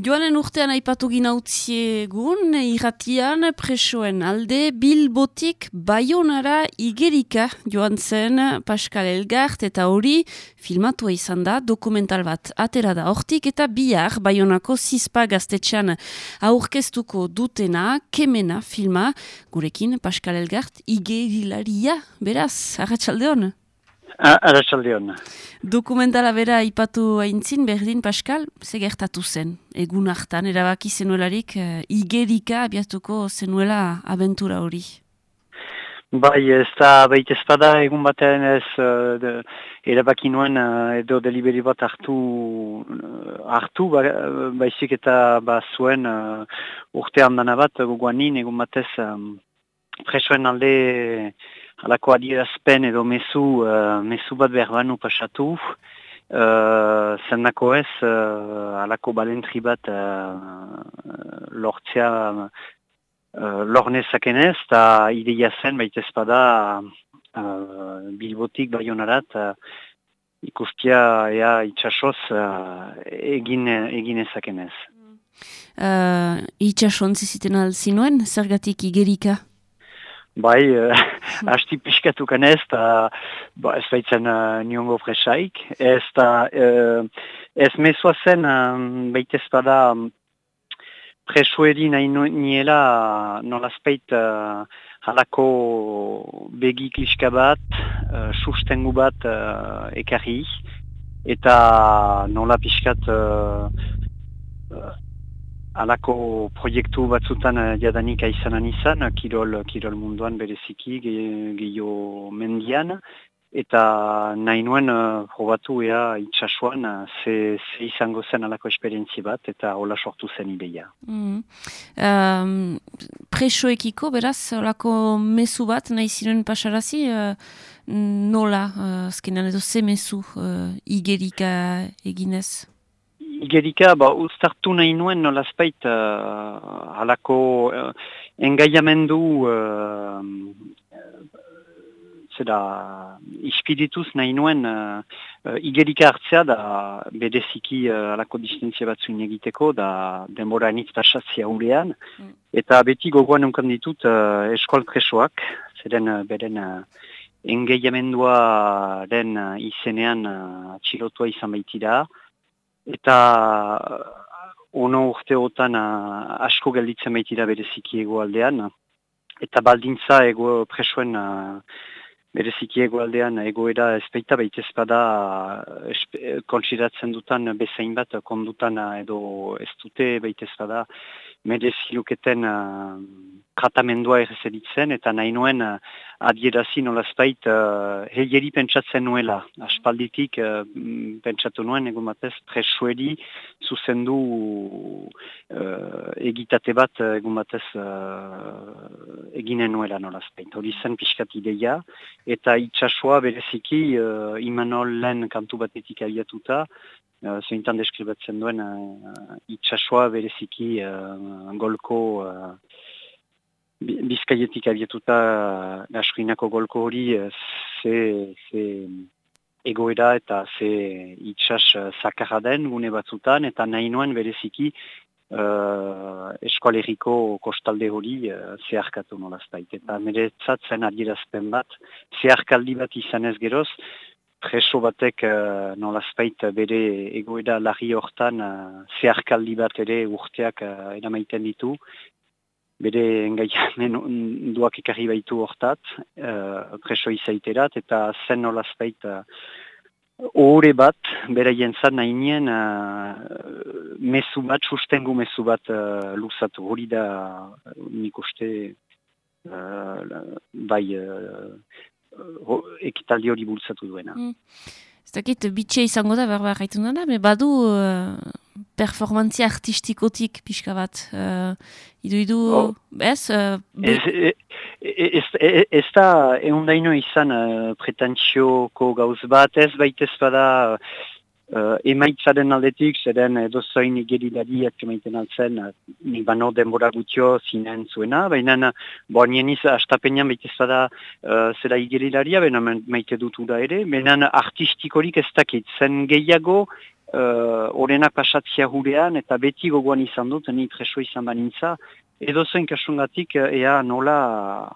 Joanen urtean aipatu ginautziegun, irratian presoen alde bilbotik baionara igerika joan zen Pascal Elgart eta hori filmatua izan da dokumental bat atera da hortik eta bihar baionako zizpa gaztetxean aurkeztuko dutena, kemena filma, gurekin Pascal Elgart igerilaria, beraz, agatxalde hon? Arratxalde hon. Dokumentala bera ipatu haintzin, berdin, Pascal, ze gertatu zen, egun hartan, erabaki zenuelarik, uh, igerika abiatuko zenuela abentura hori? Bai, ez da baita espada egun batean ez uh, erabaki nuen uh, edo deliberi bat hartu, uh, hartu ba, baizik eta ba, zuen uh, urte handana bat, guanin egun batez um, presoen alde halako adierazpen edo mezu, uh, mezu bat behar banu pasatu, uh, zendako ez, uh, halako balentri bat uh, lortzea uh, lornezakenez, eta ideia zen baita ezpada uh, bilbotik baionarat, uh, ikustia ea itxasoz uh, egin, egin ezakenez. Uh, itxasontzi ziten alzinuen, zergatik igerika? Bai, uh, hasti pixkatukan ez, eta ba, ez baitzen uh, niongo fresaik. Ez da, uh, ez mesua zen, um, baita ez bada, um, presueri nahi niela nolazpeit uh, halako begi kliska bat, uh, sustengu bat uh, ekarri, eta nola pixkat... Uh, alako proiektu batzutan uh, jadanik aizanan izan, kirol, kirol munduan bereziki gehiago mendian, eta nahi nuen uh, probatu ea itxasuan uh, ze, ze izango zen alako esperientzi bat, eta hola sortu zen ideia. Mm. Um, presoekiko, beraz, alako mesu bat nahi ziren pasarazi, uh, nola, uh, azkenan edo ze mesu uh, igerika eginez? Igerika, ba, ustartu nahi nuen nolazpait uh, halako uh, engaiamendu uh, zera ispirituz nahi nuen uh, igerika hartzea da bedeziki uh, halako distentzia batzuen egiteko da denbora enitz pasatzia hulean mm. eta beti gogoan nunkan ditut uh, eskual presoak zeren uh, beren uh, engaiamendua den uh, izenean uh, txilotua izan baitira eta ono urteotan uh, asko gelditzen baitira bereziki egoaldean. Eta baldintza ego presoen uh, bereziki egoaldean egoera ezpeita baita ezpada uh, konsideratzen dutan bezain bat kondutan edo ez dute baita ezpada mereziluketen uh, tratamendua errezeditzen eta nahi nuen uh, adierazi nolazpait uh, heieri pentsatzen nuela. Aspalditik uh, pentsatu nuen egun batez presueri zuzendu uh, egitate bat egun batez uh, eginen nuela nolazpait. Hori zen pixkat ideia eta itxasua bereziki uh, Imanol lehen kantu batetik abiatuta Uh, Zeintan deskribatzen duen uh, itxasua bereziki uh, golko uh, bizkaietik abietuta gasruinako golko hori ze, ze egoera eta ze itxas zakarra den gune batzutan. Eta nahi nuen bereziki uh, eskualeriko kostalde hori uh, zeharkatu nolaztait. Eta meretzatzen adierazpen bat, zeharkaldi bat izan ez geroz, preso batek uh, nolazpait bere egoeda larri hortan uh, zeharkaldi bat ere urteak uh, eramaiten ditu. Bere engaiamen duak ekarri baitu hortat, uh, preso izaiterat, eta zen nolazpait uh, Ore bat, bera jentzat nahi nien, uh, mesu bat, sustengu mesu bat uh, luzatu. Hori da, nik uste, uh, bai, ekitaldi hori bultzatu duena. Mm. Ez dakit, bitxe izango da, berba gaitu da, me badu uh, performantzia artistikotik pixka bat. Uh, idu, idu, oh. ez? Uh, ez, ez, ez, ez da, egun daino izan uh, pretentsioko gauz bat, ez baitez bada uh, emaitzaren aldetik, zeren edo zoin igerilari atxemaiten altzen, uh, nik bano denbora gutio zinen zuena, baina bo nien iz astapenean baitez da uh, zera igerilaria, baina maite dutu da ere, baina artistikorik ez dakit, zen gehiago orenak pasatzia hurean, eta beti gogoan izan dut, ni preso izan banintza, edo kasungatik, ea nola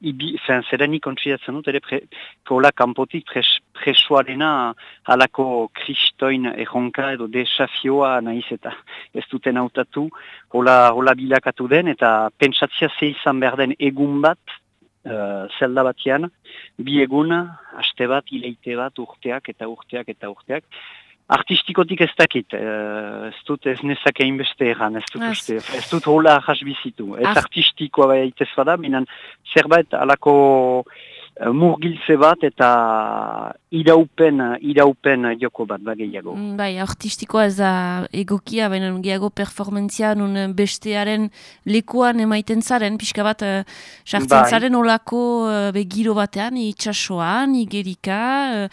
ibi, zen, zeren ikontsiatzen dut, ere kola kanpotik pres, presoarena halako kristoin erronka edo desafioa nahiz eta ez duten hautatu, hola, hola bilakatu den, eta pentsatzia ze izan behar den egun bat, uh, zelda batian, bi egun, haste bat, ileite bat, urteak eta urteak eta urteak, Artistikotik ez dakit, uh, ez dut ez nezake inbeste egan, ez dut uste, ez dut hola jasbizitu. Ez Ar artistikoa bai aitez bada, minan zerbait alako murgiltze bat eta iraupen, iraupen joko bat bageiago. Mm, bai, artistikoa ez da egokia, baina gehiago performentzia nun bestearen lekuan emaiten zaren, pixka bat, uh, sartzen bai. zaren olako begiro batean, itxasoan, igerika,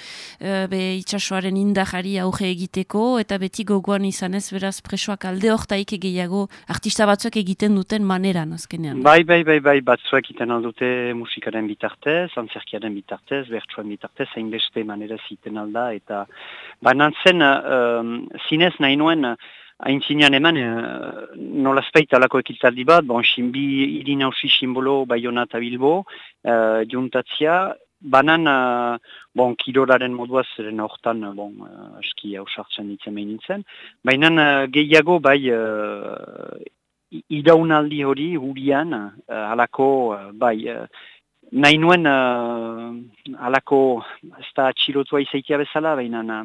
be itxasoaren indahari auge egiteko, eta beti gogoan izan ez, beraz, presoak alde hortaik gehiago artista batzuak egiten duten maneran, azkenean. Bai, bai, bai, bai, batzuak egiten aldute musikaren bitartez, antzerkiaren bitartez, bertsuan bitartez, hain beste manera ziten alda, eta banan zen, uh, zinez nahi nuen, hain zinean eman, uh, nola speita alako ekiltaldi bat, bon, xinbi irin hausi simbolo Bayona eta Bilbo, uh, juntatzia, banan, uh, bon, kiroraren modua zeren hortan, bon, uh, aski hausartzen ditzen behin nintzen, baina uh, gehiago bai, uh, idaunaldi hori, hurian, uh, alako, uh, bai, uh, nahi nuen uh, alako, ez da txilotua izaitia bezala, baina uh,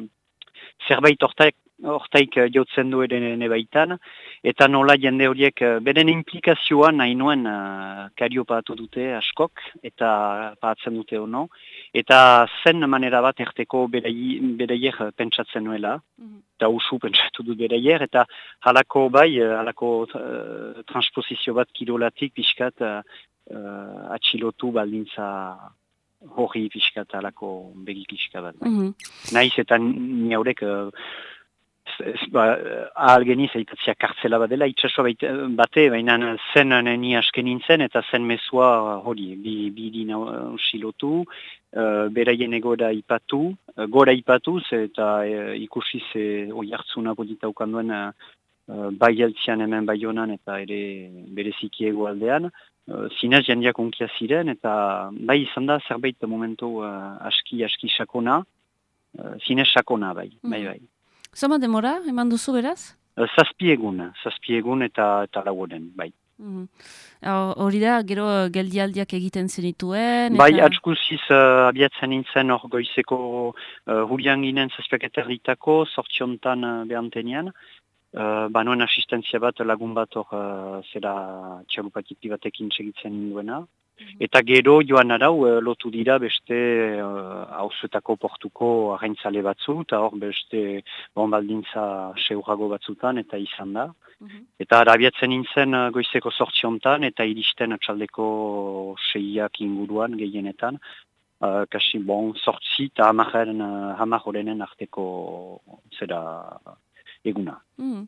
zerbait ortaik, ortaik uh, jotzen du ere baitan, eta nola jende horiek uh, beren implikazioa nahi nuen uh, kario dute askok, eta paatzen dute ono, eta zen manera bat erteko bereier pentsatzen nuela, mhm. eta usu pentsatu dut bereier, eta halako bai, halako uh, transposizio bat kirolatik, pixkat, uh, uh, atxilotu baldintza hori pixka alako begik pixka bat. Mm -hmm. Naiz eta ni haurek uh, ba, ahal geniz aitatzia kartzela bat dela, itxasua bate, baina zen ni asken nintzen eta zen mesua hori, bi, bi dina usilotu, uh, beraien egora ipatu, uh, gora ipatu, eta uh, ikusi ze oi hartzuna bodita ukanduen uh, bai hemen bai honan eta ere bereziki aldean, uh, zinez jendeak onkia ziren, eta bai izan da zerbait momentu uh, aski, aski sakona, uh, zinez sakona bai, mm. bai, bai. Zoma demora, eman duzu beraz? Uh, zazpi egun, zazpi egun eta, eta lauoden, bai. Mm. Hori da, gero geldialdiak egiten zenituen? Bai, eta... atskuziz uh, abiatzen nintzen hor goizeko uh, hurian ginen zazpiak eterritako, sortziontan uh, behantenean, Uh, Banoen asistentzia bat lagun bat hor uh, zera txalupatipi batekin segitzen duena. Mhm. Eta gero joan arau uh, lotu dira beste hauzuetako uh, portuko arraintzale batzu, eta hor beste bombaldintza seurago batzutan eta izan da. Mhm. Eta arabiatzen nintzen uh, goizeko sortziontan eta iristen atxaldeko seiak inguruan gehienetan. Uh, kasi bon, sortzi eta hamaren, uh, arteko zera eguna. Mm.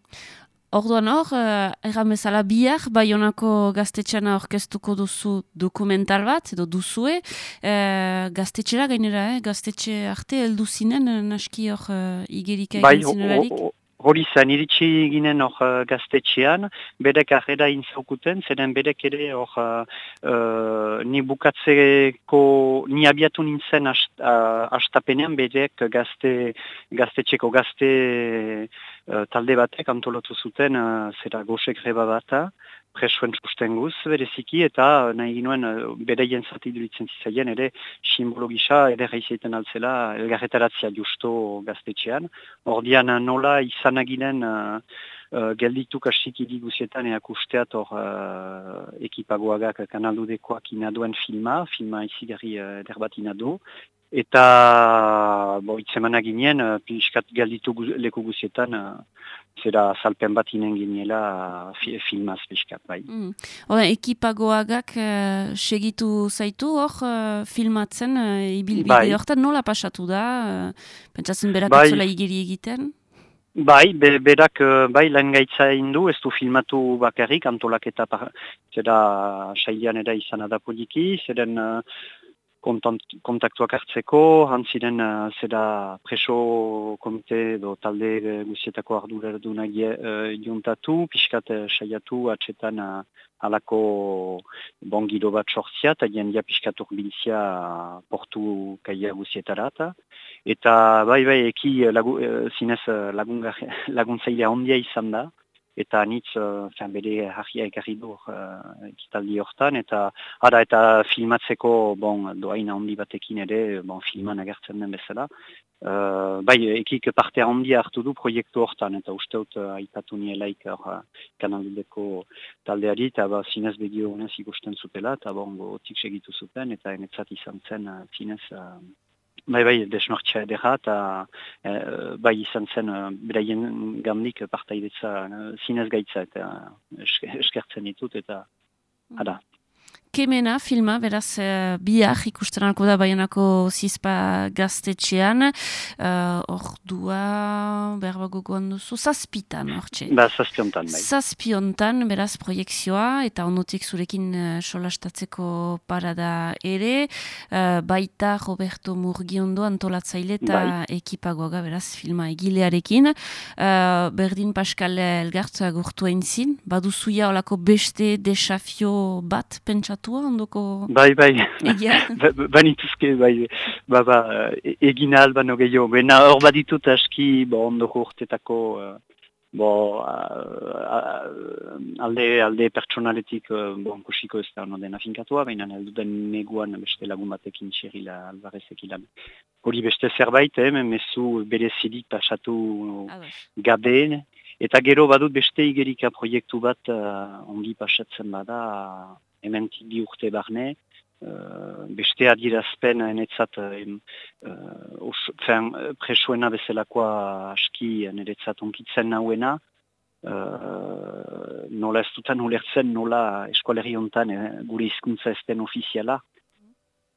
Orduan hor, uh, erran bezala bihar, Bayonako gaztetxeana orkestuko duzu dokumental bat, edo duzue, uh, gaztetxera gainera, eh? gaztetxe arte heldu zinen, naski hor uh, igerika egin zinerarik? Hori zen, iritsi ginen hor uh, gaztetxean, bedek arreda inzaukuten, zeren bedek ere hor uh, ni bukatzeko, ni abiatu nintzen astapenean bedek gazte, gaztetxeko gazte uh, talde batek antolatu zuten uh, zera gosek reba bata, presuen txusten guz, bereziki, eta nahi ginoen, bereien zati duritzen zizaien, ere simbologisa, ere reizeiten altzela, elgarretaratzia justo gaztetxean. Ordian nola izan aginen, uh, uh, gelditu kastik idiguzietan eak usteat hor uh, ekipagoagak kanaldudekoak inaduen filma, filma izigarri uh, derbat inadu, Eta, bo, itzemana ginen, uh, piskat galditu leku guzietan, uh, zera salpen bat inen ginela uh, filmaz piskat, bai. Mm. ekipagoagak uh, segitu zaitu hor uh, filmatzen, uh, ibilbide bai. horretan nola pasatu da? Uh, pentsatzen berak bai. igiri egiten? Bai, be, berak bai lan gaitza indu, ez du filmatu bakarrik, antolak eta zera saidian eda izan adapoliki, zeren kontaktuak hartzeko, hantziren uh, zera preso komite edo talde uh, du nahi uh, juntatu, pixkat uh, saiatu atxetan uh, alako bon giro bat sortzia, eta jendia pixkat urbiltzia portu kaia guzietara. Eta bai bai eki lagu, uh, zinez laguntzailea ondia izan da, eta anitz uh, bere harria ekarri du uh, ekitaldi hortan, eta ara eta filmatzeko bon, doaina handi batekin ere bon, filman agertzen den bezala. Uh, bai, ekik parte handi hartu du proiektu hortan, eta usteut uh, aipatu nielaik uh, kanaldeko taldeari, eta ba, zinez begio honez ikusten zutela, eta bon, gotik segitu zuten, eta enetzat izan zen uh, zinez... Uh, Bai, bai, desnortxa edera, eta e, bai izan zen, e, beraien gamnik partaidetza zinez gaitza, eta eskertzen ditut, eta, ara, kemena filma, beraz, uh, biak ikusten alko da baionako zizpa gaztetxean, uh, ordua, behar bago goan duzu, zazpitan, ortsa. Ba, zazpiontan, bai. Zazpiontan, beraz, proiektzioa, eta onotik zurekin uh, solastatzeko parada ere, uh, baita Roberto Murgiondo antolatzaile eta bai. ekipagoaga, beraz, filma egilearekin. Uh, Berdin Pascal Elgartza gurtu eintzin, baduzuia olako beste desafio bat pentsatu kontua ondoko... Bai, bai, ba, banituzke, bai, ba, ba, e, egin alban ogeio, bena hor baditut aski, bo, ondoko urtetako, uh, bo, alde, alde pertsonaletik, uh, bo, kusiko ez da, no dena finkatua, baina heldu den neguan beste lagun batekin txerila albarezek ilan. Hori beste zerbait, eh, mesu bere zidik pasatu gabe, Eta gero badut beste igerika proiektu bat uh, ongi pasatzen bada hemen bi urte barne, uh, beste adirazpen enetzat uh, uh, presoena bezalakoa aski enetzat onkitzen nauena, uh, nola ez dutan ulertzen nola eskualeri hontan eh, gure hizkuntza ezten ofiziala.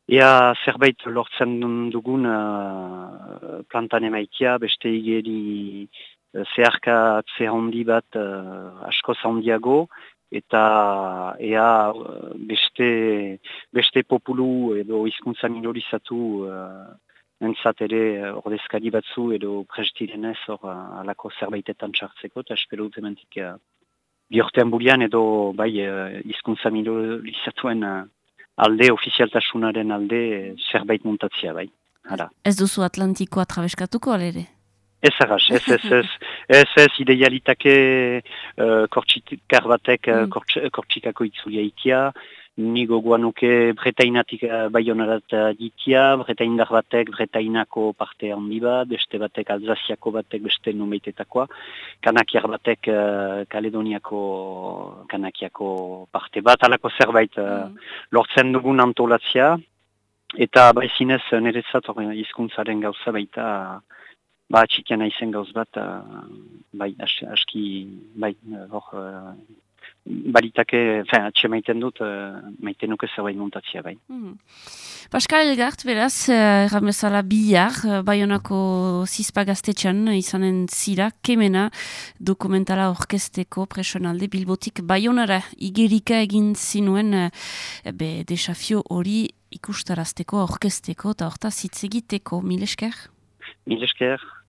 Ea zerbait lortzen dugun uh, plantan emaitia, beste igeri uh, zeharka handi bat uh, asko zaundiago, eta ea beste, beste populu edo hizkuntza minorizatu uh, entzat ere ordezkari batzu edo prestirenez hor uh, alako zerbaitetan txartzeko eta espero dut ementik uh, bihortean bulian edo bai hizkuntza uh, minorizatuen uh, alde, ofizialtasunaren alde zerbait montatzia bai. Hala. Ez duzu Atlantikoa trabeskatuko alere? Ez arras, ez, ez, ez, ez, ez, idealitake uh, kortxikar batek uh, mm. kortxikako itzulia itia, nigo guanuke bretainatik uh, baionarat ditia, bretaindar batek bretainako parte handi bat, beste batek alzaziako batek beste numeitetakoa, kanakiar batek uh, kaledoniako kanakiako parte bat, alako zerbait mm. lortzen dugun antolatzia, eta baizinez niretzat hizkuntzaren gauza baita, ba, txikiana izen gauz bat, uh, bai, aski, bai, hor, uh, baritake, fin, atxe maiten dut, uh, maiten nuke zerbait montatzia, bai. Mm. Pascal Elgart, beraz, erran bezala bihar, baionako zizpa gaztetxan, izanen zira, kemena dokumentala orkesteko presionalde bilbotik baionara igerika egin zinuen, be, desafio hori ikustarazteko, orkesteko, eta horta zitzegiteko, mil esker? Mil esker.